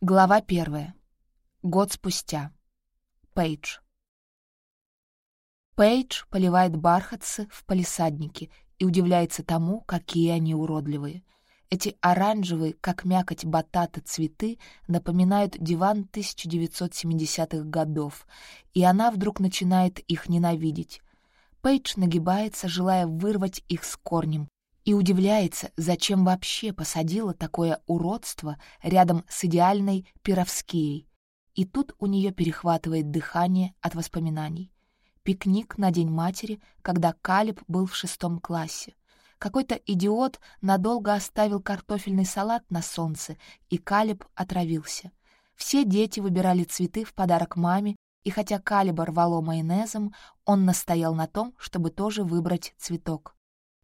Глава первая. Год спустя. Пейдж. Пейдж поливает бархатцы в палисаднике и удивляется тому, какие они уродливые. Эти оранжевые, как мякоть батата, цветы напоминают диван 1970-х годов, и она вдруг начинает их ненавидеть. Пейдж нагибается, желая вырвать их с корнем, и удивляется, зачем вообще посадила такое уродство рядом с идеальной пировскией. И тут у нее перехватывает дыхание от воспоминаний. Пикник на День матери, когда Калиб был в шестом классе. Какой-то идиот надолго оставил картофельный салат на солнце, и Калиб отравился. Все дети выбирали цветы в подарок маме и хотя калибр вало майонезом, он настоял на том, чтобы тоже выбрать цветок.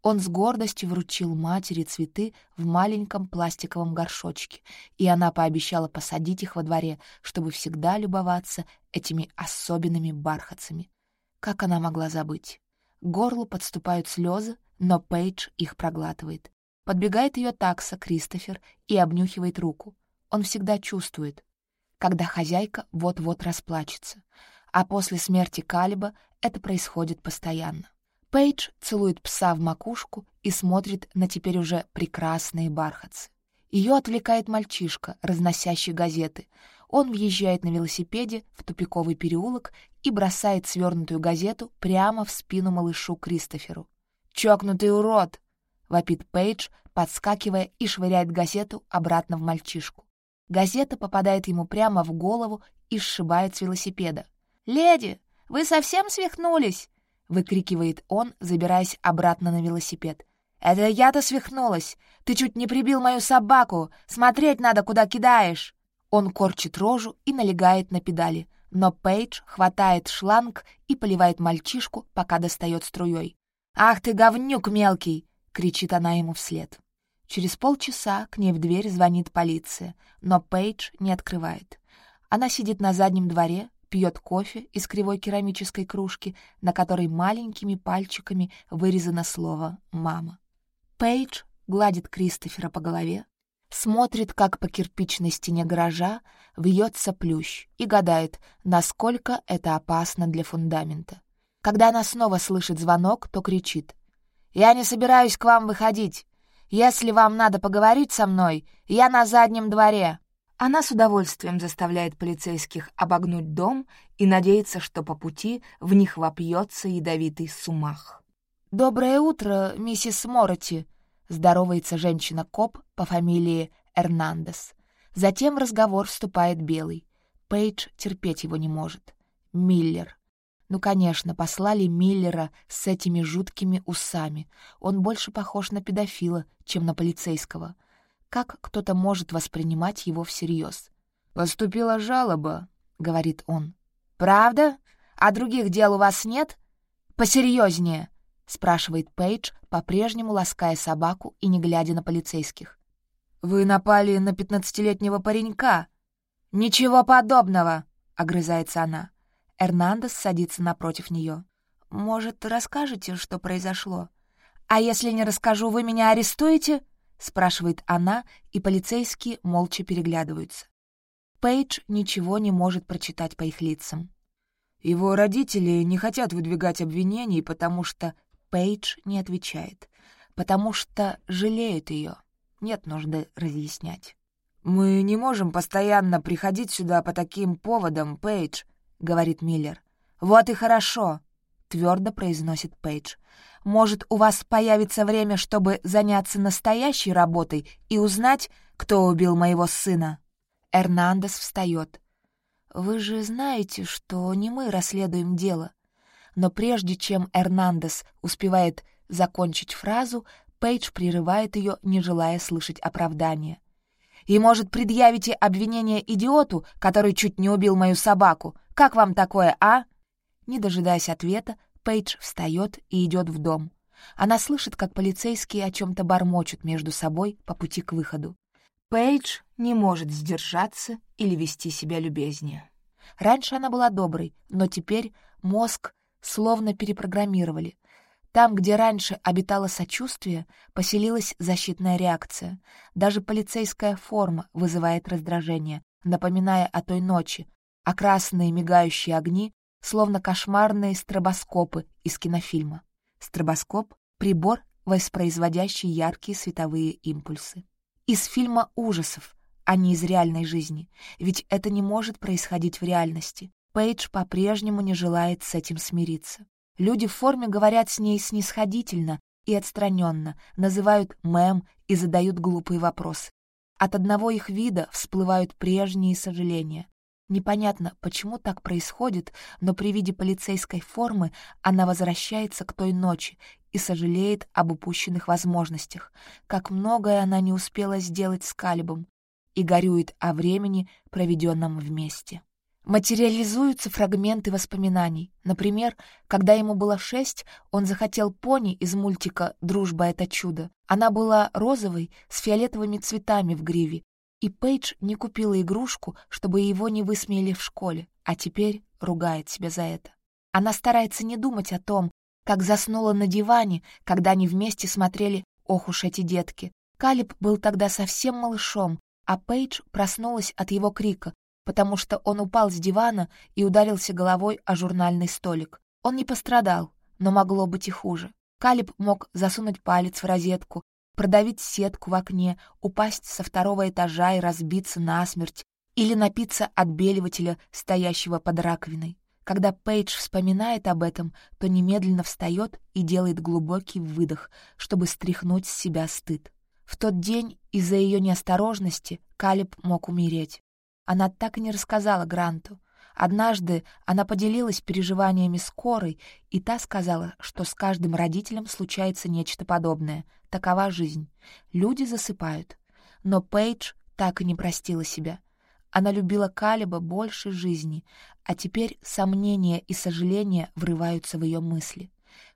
Он с гордостью вручил матери цветы в маленьком пластиковом горшочке, и она пообещала посадить их во дворе, чтобы всегда любоваться этими особенными бархатцами. Как она могла забыть? К горлу подступают слезы, но Пейдж их проглатывает. Подбегает ее такса Кристофер и обнюхивает руку. Он всегда чувствует, когда хозяйка вот-вот расплачется. А после смерти Калиба это происходит постоянно. Пейдж целует пса в макушку и смотрит на теперь уже прекрасные бархатцы. Ее отвлекает мальчишка, разносящий газеты. Он въезжает на велосипеде в тупиковый переулок и бросает свернутую газету прямо в спину малышу Кристоферу. «Чокнутый урод!» — вопит Пейдж, подскакивая и швыряет газету обратно в мальчишку. Газета попадает ему прямо в голову и сшибает с велосипеда. «Леди, вы совсем свихнулись?» — выкрикивает он, забираясь обратно на велосипед. «Это я-то свихнулась! Ты чуть не прибил мою собаку! Смотреть надо, куда кидаешь!» Он корчит рожу и налегает на педали, но Пейдж хватает шланг и поливает мальчишку, пока достает струей. «Ах ты, говнюк мелкий!» — кричит она ему вслед. Через полчаса к ней в дверь звонит полиция, но Пейдж не открывает. Она сидит на заднем дворе, пьет кофе из кривой керамической кружки, на которой маленькими пальчиками вырезано слово «мама». Пейдж гладит Кристофера по голове, смотрит, как по кирпичной стене гаража вьется плющ и гадает, насколько это опасно для фундамента. Когда она снова слышит звонок, то кричит. «Я не собираюсь к вам выходить. Если вам надо поговорить со мной, я на заднем дворе». Она с удовольствием заставляет полицейских обогнуть дом и надеется, что по пути в них вопьется ядовитый сумах. «Доброе утро, миссис Мороти», — здоровается женщина-коп по фамилии Эрнандес. Затем в разговор вступает Белый. Пейдж терпеть его не может. Миллер. Ну, конечно, послали Миллера с этими жуткими усами. Он больше похож на педофила, чем на полицейского. Как кто-то может воспринимать его всерьез? «Поступила жалоба», — говорит он. «Правда? А других дел у вас нет? Посерьезнее?» — спрашивает Пейдж, по-прежнему лаская собаку и не глядя на полицейских. «Вы напали на пятнадцатилетнего паренька». «Ничего подобного», — огрызается она. Эрнандес садится напротив нее. «Может, расскажете, что произошло?» «А если не расскажу, вы меня арестуете?» — спрашивает она, и полицейские молча переглядываются. Пейдж ничего не может прочитать по их лицам. Его родители не хотят выдвигать обвинений, потому что... Пейдж не отвечает. Потому что жалеют ее. Нет нужды разъяснять. «Мы не можем постоянно приходить сюда по таким поводам, Пейдж. — говорит Миллер. «Вот и хорошо», — твердо произносит Пейдж. «Может, у вас появится время, чтобы заняться настоящей работой и узнать, кто убил моего сына?» Эрнандес встает. «Вы же знаете, что не мы расследуем дело». Но прежде чем Эрнандес успевает закончить фразу, Пейдж прерывает ее, не желая слышать оправдания. «И, может, предъявите обвинение идиоту, который чуть не убил мою собаку, как вам такое, а?» Не дожидаясь ответа, Пейдж встает и идет в дом. Она слышит, как полицейские о чем-то бормочут между собой по пути к выходу. Пейдж не может сдержаться или вести себя любезнее. Раньше она была доброй, но теперь мозг словно перепрограммировали. Там, где раньше обитало сочувствие, поселилась защитная реакция. Даже полицейская форма вызывает раздражение, напоминая о той ночи, а красные мигающие огни словно кошмарные стробоскопы из кинофильма. Стробоскоп — прибор, воспроизводящий яркие световые импульсы. Из фильма ужасов, а не из реальной жизни, ведь это не может происходить в реальности. Пейдж по-прежнему не желает с этим смириться. Люди в форме говорят с ней снисходительно и отстраненно, называют мэм и задают глупые вопросы. От одного их вида всплывают прежние сожаления, Непонятно, почему так происходит, но при виде полицейской формы она возвращается к той ночи и сожалеет об упущенных возможностях, как многое она не успела сделать с Калибом, и горюет о времени, проведенном вместе. Материализуются фрагменты воспоминаний. Например, когда ему было шесть, он захотел пони из мультика «Дружба — это чудо». Она была розовой, с фиолетовыми цветами в гриве, и Пейдж не купила игрушку, чтобы его не высмеяли в школе, а теперь ругает себя за это. Она старается не думать о том, как заснула на диване, когда они вместе смотрели «Ох уж эти детки». Калиб был тогда совсем малышом, а Пейдж проснулась от его крика, потому что он упал с дивана и ударился головой о журнальный столик. Он не пострадал, но могло быть и хуже. Калиб мог засунуть палец в розетку продавить сетку в окне, упасть со второго этажа и разбиться насмерть, или напиться отбеливателя, стоящего под раковиной. Когда Пейдж вспоминает об этом, то немедленно встает и делает глубокий выдох, чтобы стряхнуть с себя стыд. В тот день из-за ее неосторожности Калиб мог умереть. Она так и не рассказала Гранту, Однажды она поделилась переживаниями скорой, и та сказала, что с каждым родителем случается нечто подобное. Такова жизнь. Люди засыпают. Но Пейдж так и не простила себя. Она любила Калиба больше жизни, а теперь сомнения и сожаления врываются в ее мысли.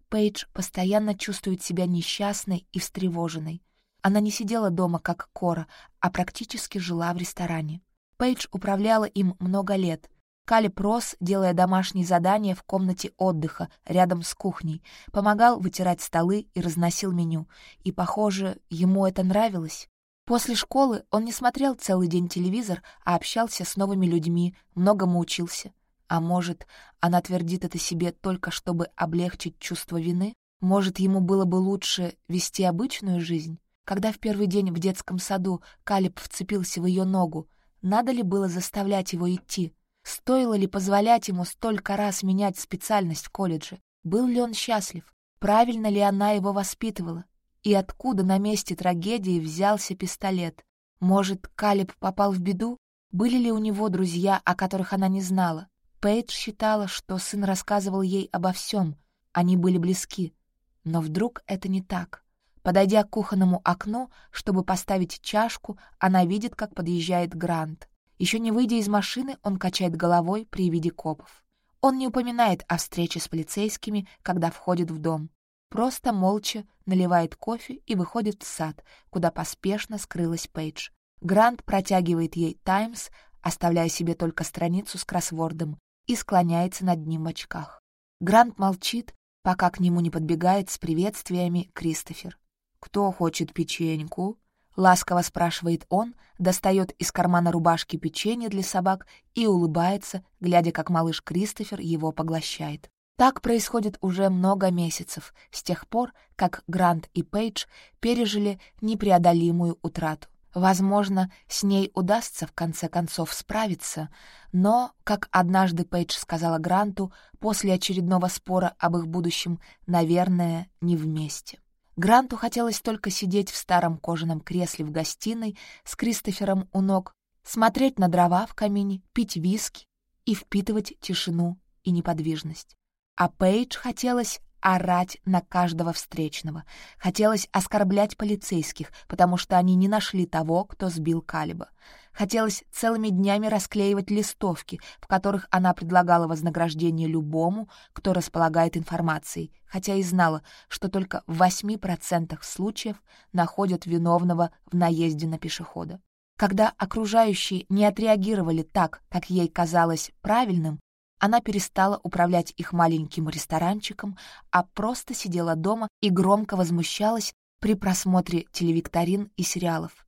Пейдж постоянно чувствует себя несчастной и встревоженной. Она не сидела дома, как Кора, а практически жила в ресторане. Пейдж управляла им много лет, Кали прос, делая домашние задания в комнате отдыха, рядом с кухней, помогал вытирать столы и разносил меню. И, похоже, ему это нравилось. После школы он не смотрел целый день телевизор, а общался с новыми людьми, многому учился. А может, она твердит это себе только чтобы облегчить чувство вины? Может, ему было бы лучше вести обычную жизнь? Когда в первый день в детском саду Калиб вцепился в ее ногу, надо ли было заставлять его идти? Стоило ли позволять ему столько раз менять специальность в колледже? Был ли он счастлив? Правильно ли она его воспитывала? И откуда на месте трагедии взялся пистолет? Может, Калиб попал в беду? Были ли у него друзья, о которых она не знала? Пейдж считала, что сын рассказывал ей обо всем. Они были близки. Но вдруг это не так. Подойдя к кухонному окну, чтобы поставить чашку, она видит, как подъезжает Грант. Еще не выйдя из машины, он качает головой при виде копов. Он не упоминает о встрече с полицейскими, когда входит в дом. Просто молча наливает кофе и выходит в сад, куда поспешно скрылась Пейдж. Грант протягивает ей «Таймс», оставляя себе только страницу с кроссвордом, и склоняется над ним в очках. Грант молчит, пока к нему не подбегает с приветствиями Кристофер. «Кто хочет печеньку?» Ласково спрашивает он, достает из кармана рубашки печенье для собак и улыбается, глядя, как малыш Кристофер его поглощает. Так происходит уже много месяцев, с тех пор, как Грант и Пейдж пережили непреодолимую утрату. Возможно, с ней удастся в конце концов справиться, но, как однажды Пейдж сказала Гранту, после очередного спора об их будущем, наверное, не вместе. Гранту хотелось только сидеть в старом кожаном кресле в гостиной с Кристофером у ног, смотреть на дрова в камине, пить виски и впитывать тишину и неподвижность. А Пейдж хотелось орать на каждого встречного. Хотелось оскорблять полицейских, потому что они не нашли того, кто сбил Калиба. Хотелось целыми днями расклеивать листовки, в которых она предлагала вознаграждение любому, кто располагает информацией, хотя и знала, что только в 8% случаев находят виновного в наезде на пешехода. Когда окружающие не отреагировали так, как ей казалось правильным, она перестала управлять их маленьким ресторанчиком, а просто сидела дома и громко возмущалась при просмотре телевикторин и сериалов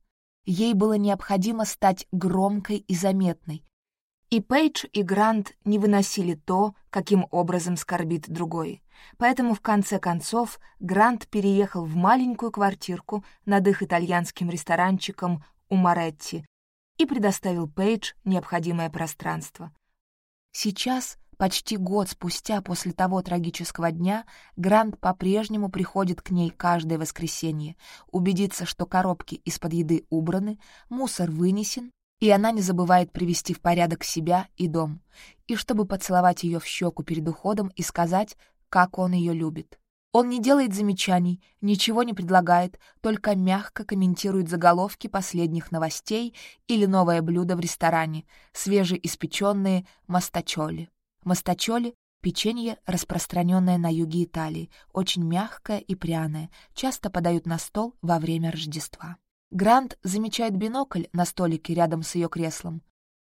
ей было необходимо стать громкой и заметной. И Пейдж, и Грант не выносили то, каким образом скорбит другой. Поэтому, в конце концов, Грант переехал в маленькую квартирку над их итальянским ресторанчиком у Маретти и предоставил Пейдж необходимое пространство. Сейчас Почти год спустя после того трагического дня Грант по-прежнему приходит к ней каждое воскресенье, убедиться, что коробки из-под еды убраны, мусор вынесен, и она не забывает привести в порядок себя и дом, и чтобы поцеловать ее в щеку перед уходом и сказать, как он ее любит. Он не делает замечаний, ничего не предлагает, только мягко комментирует заголовки последних новостей или новое блюдо в ресторане, свежеиспеченные мастачоли. Мастачоли — печенье, распространенное на юге Италии, очень мягкое и пряное, часто подают на стол во время Рождества. Грант замечает бинокль на столике рядом с ее креслом.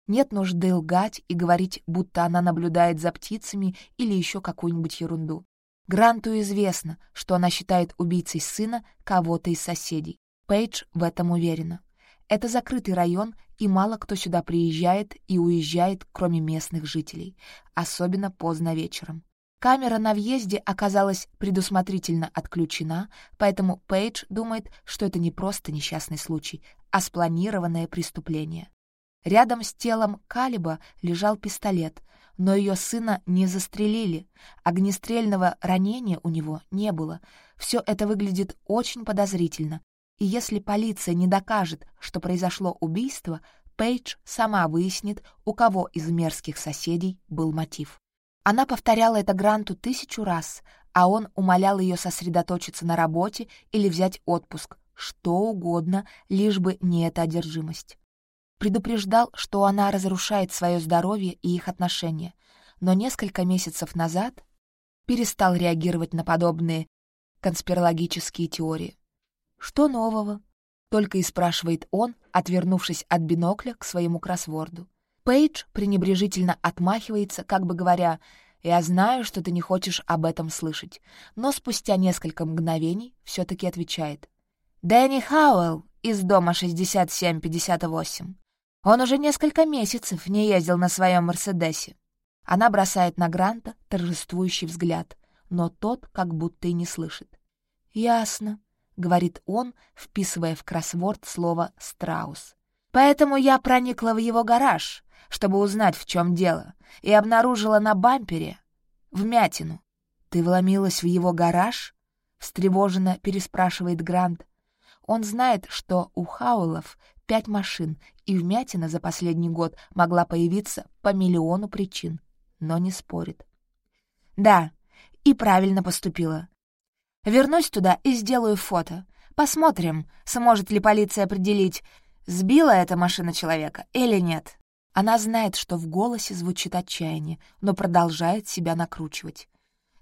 Нет нужды лгать и говорить, будто она наблюдает за птицами или еще какую-нибудь ерунду. Гранту известно, что она считает убийцей сына кого-то из соседей. Пейдж в этом уверена. Это закрытый район, и мало кто сюда приезжает и уезжает, кроме местных жителей, особенно поздно вечером. Камера на въезде оказалась предусмотрительно отключена, поэтому Пейдж думает, что это не просто несчастный случай, а спланированное преступление. Рядом с телом Калиба лежал пистолет, но ее сына не застрелили, огнестрельного ранения у него не было. Все это выглядит очень подозрительно, и если полиция не докажет, что произошло убийство, Пейдж сама выяснит, у кого из мерзких соседей был мотив. Она повторяла это Гранту тысячу раз, а он умолял ее сосредоточиться на работе или взять отпуск, что угодно, лишь бы не эта одержимость. Предупреждал, что она разрушает свое здоровье и их отношения, но несколько месяцев назад перестал реагировать на подобные конспирологические теории. «Что нового?» — только и спрашивает он, отвернувшись от бинокля к своему кроссворду. Пейдж пренебрежительно отмахивается, как бы говоря, «Я знаю, что ты не хочешь об этом слышать», но спустя несколько мгновений все-таки отвечает. «Дэнни Хауэлл из дома 6758. Он уже несколько месяцев не ездил на своем «Мерседесе». Она бросает на Гранта торжествующий взгляд, но тот как будто и не слышит. «Ясно», — говорит он, вписывая в кроссворд слово «страус». «Поэтому я проникла в его гараж, чтобы узнать, в чем дело, и обнаружила на бампере вмятину». «Ты вломилась в его гараж?» — встревоженно переспрашивает Грант. Он знает, что у Хаулов пять машин, и вмятина за последний год могла появиться по миллиону причин, но не спорит. «Да, и правильно поступила. Вернусь туда и сделаю фото. Посмотрим, сможет ли полиция определить, сбила эта машина человека или нет. Она знает, что в голосе звучит отчаяние, но продолжает себя накручивать.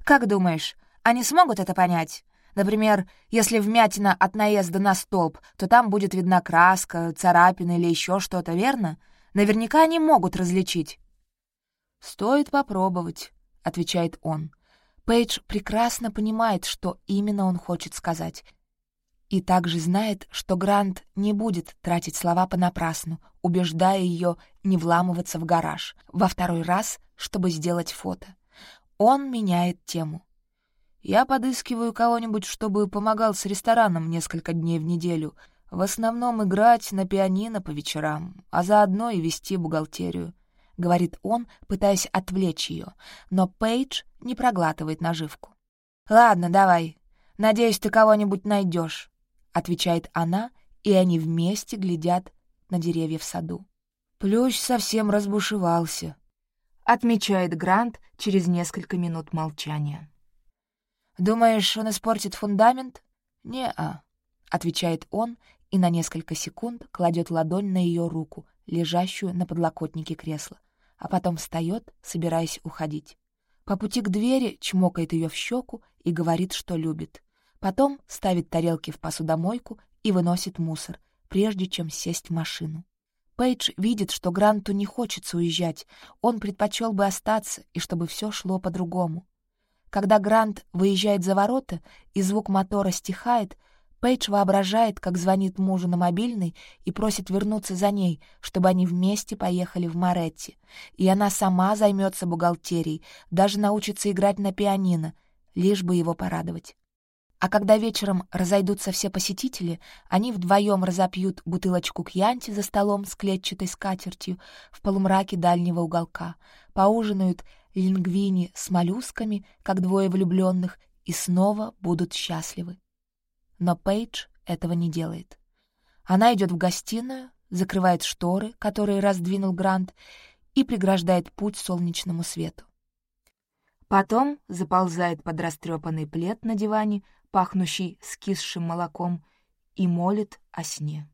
«Как думаешь, они смогут это понять?» Например, если вмятина от наезда на столб, то там будет видна краска, царапина или еще что-то, верно? Наверняка они могут различить. «Стоит попробовать», — отвечает он. Пейдж прекрасно понимает, что именно он хочет сказать. И также знает, что Грант не будет тратить слова понапрасну, убеждая ее не вламываться в гараж во второй раз, чтобы сделать фото. Он меняет тему. «Я подыскиваю кого-нибудь, чтобы помогал с рестораном несколько дней в неделю», в основном играть на пианино по вечерам, а заодно и вести бухгалтерию. — говорит он, пытаясь отвлечь ее, но Пейдж не проглатывает наживку. «Ладно, давай. Надеюсь, ты кого-нибудь найдешь», — отвечает она, и они вместе глядят на деревья в саду. «Плющ совсем разбушевался», — отмечает Грант через несколько минут молчания. «Думаешь, он испортит фундамент?» «Не-а», — отвечает он и на несколько секунд кладет ладонь на ее руку, лежащую на подлокотнике кресла, а потом встает, собираясь уходить. По пути к двери чмокает ее в щеку и говорит, что любит. Потом ставит тарелки в посудомойку и выносит мусор, прежде чем сесть в машину. Пейдж видит, что Гранту не хочется уезжать, он предпочел бы остаться и чтобы все шло по-другому. Когда Грант выезжает за ворота и звук мотора стихает, Пейдж воображает, как звонит мужу на мобильный и просит вернуться за ней, чтобы они вместе поехали в Моретти. И она сама займется бухгалтерией, даже научится играть на пианино, лишь бы его порадовать. А когда вечером разойдутся все посетители, они вдвоем разопьют бутылочку кьянти за столом с клетчатой скатертью в полумраке дальнего уголка, поужинают лингвини с моллюсками, как двое влюбленных, и снова будут счастливы но Пейдж этого не делает. Она идет в гостиную, закрывает шторы, которые раздвинул Грант, и преграждает путь солнечному свету. Потом заползает под растрепанный плед на диване, пахнущий скисшим молоком, и молит о сне.